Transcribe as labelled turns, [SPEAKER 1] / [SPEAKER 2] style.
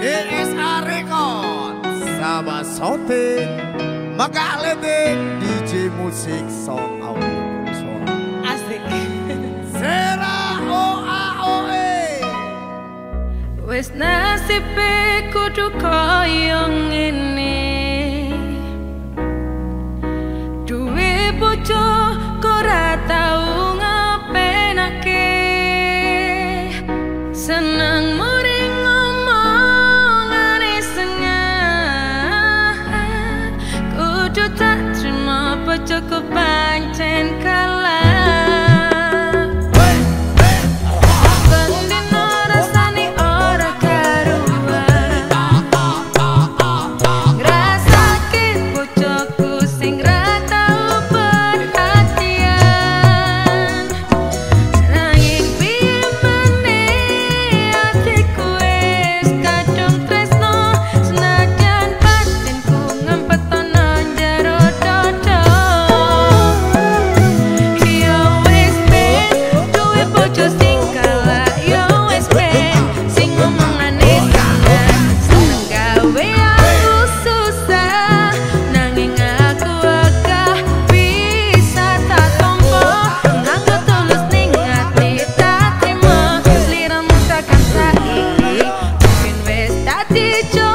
[SPEAKER 1] DSA Record. Sama Sote Megah Lete DJ Musik Song Audio Suara
[SPEAKER 2] Asik.
[SPEAKER 1] Sera OA
[SPEAKER 2] OE. Wes nasibe kudu Yang ini. Duwe bocor circle back. see